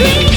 sweet.